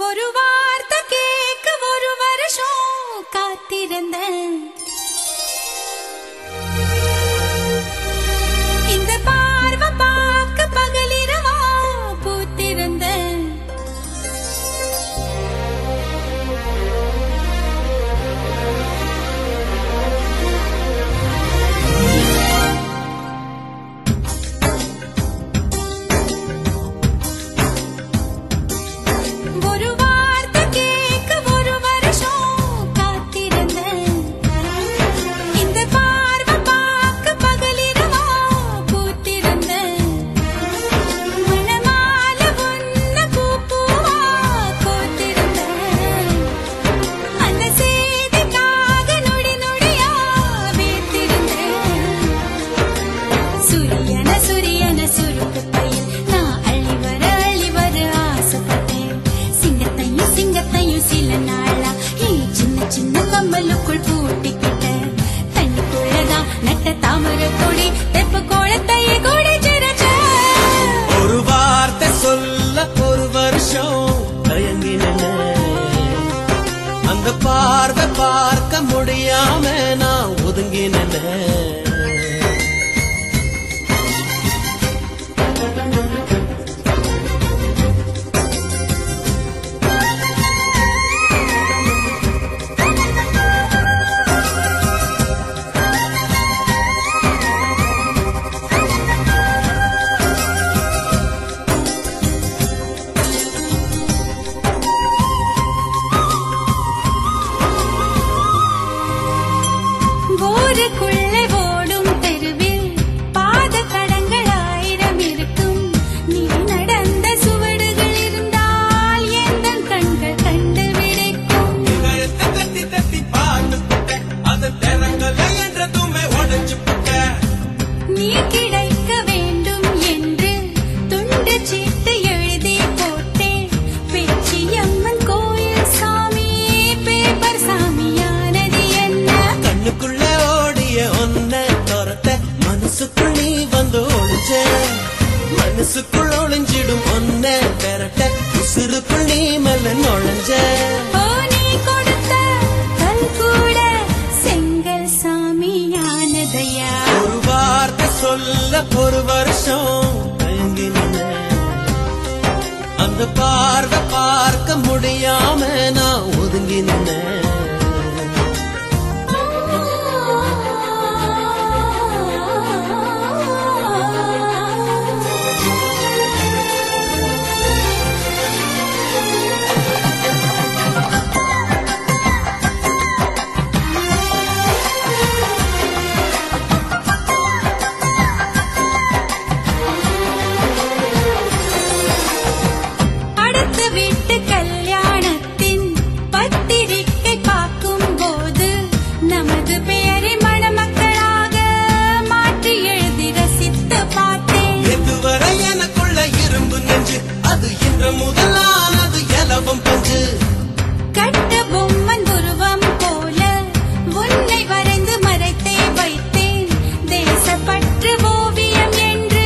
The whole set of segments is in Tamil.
ஒரு வார்த்தை கேட்க ஒரு வருஷம் காத்திருந்தேன் அந்த பார்வை பார்க்க முடியாம நான் ஒதுங்கினேன். மனசுக்குள் ஒளிஞ்சிடும் ஒன்ன பெறட்ட. உசுருக்குள் நீ மெல்ல நுழைஞ்ச ஒரு வார்த்தை சொல்ல ஒரு வருஷம். அந்த பார்வை பார்க்க முடியாம நான் ஒதுங்கி அது இன்று முதலானது எலவம் பஞ்சு கட்ட பொம்மன் உருவம் போல உன்னை வரைந்து மறைத்தே வைத்தேன். தேசப்பற்று ஓவியம் என்று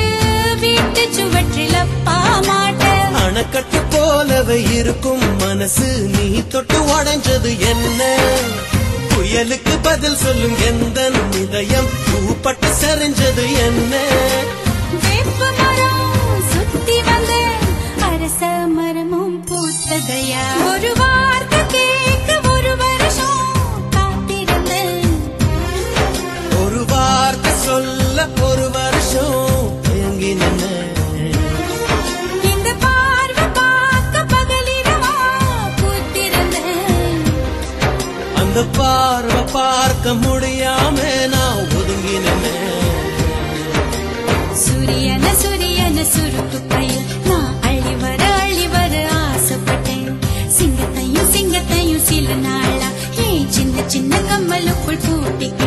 வீட்டு சுவற்றில் அப்பா மாட்டேன் அணைக்கட்டு போலவே இருக்கும் மனசு நீ தொட்டு உடைஞ்சது என்ன? புயலுக்கு பதில் சொல்லும் எந்த இதயம் பூப்பட்டு சரிஞ்சது என்ன? வேப்ப அந்த பார்வை பார்க்க முடியாம நான் ஒதுங்கினே சூரியன சூரியன சுருக்கு பயில். நான் அள்ளி வர அள்ளி வர ஆசைப்பட்டேன். சிங்கத்தையும் சிங்கத்தையும் சில நாளா. ஏன் சின்ன சின்ன கம்மலுக்குள் பூட்டிக்க